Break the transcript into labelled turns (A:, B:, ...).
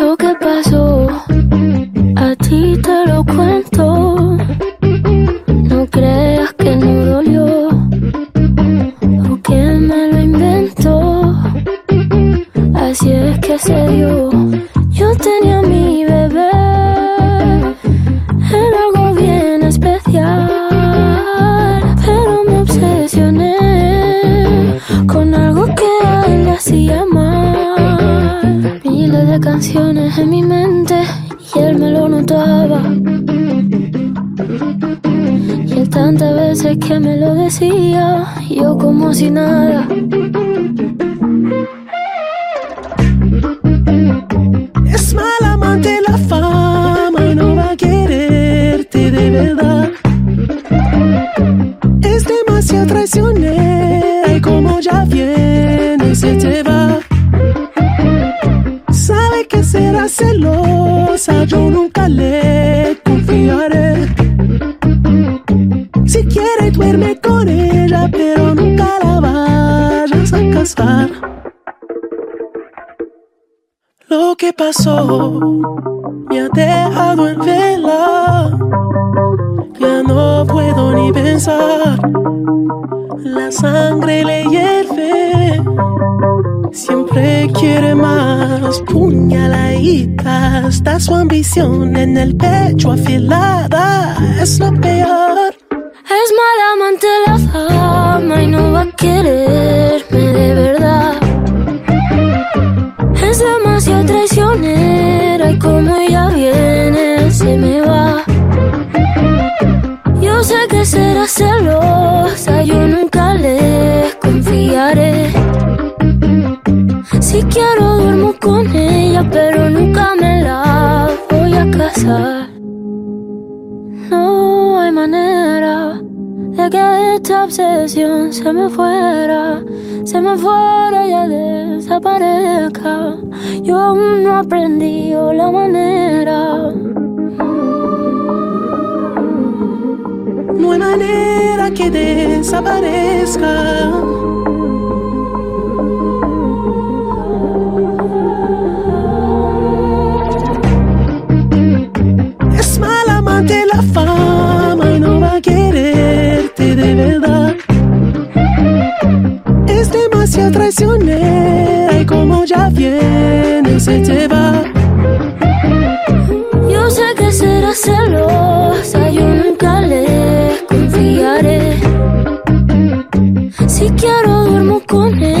A: Lo que pasó, a ti te lo cuento. No creas que no dolió o que me lo inventó. Así es que se dio. Yo tenía mi bebé, era algo bien especial, pero me obsesioné de canciones en mi mente y él me lo notaba. Y él tantas veces que me lo decía, yo como si nada.
B: Es mal amante la fama y no va a quererte de verdad. Es demasiado traicionera y como ya viene se te va. Celosa, yo nunca le confiaré. Si quiere duerme con ella, pero nunca la vayas a casar. Lo que pasó me ha dejado en vela. Ya no puedo ni pensar. La sangre le hierve. Siempre quiere más. Puñaladita. Está su ambición en el pecho afilada. Es lo peor.
A: Es mala amante la fama y no va a quererme de verdad. Es demasiado traicionera y como ella viene se me va. Yo sé que será celosa, Si quiero duermo con ella, pero nunca me la voy a casar. No hay manera de que esta obsesión se me fuera, se me fuera y ya desaparezca. Yo aún no aprendí la manera.
B: No hay manera que desaparezca. Demasiado traicionera y como ya viene se te va.
A: Yo sé que será celosa, yo nunca le confiaré. Si quiero duermo con ella,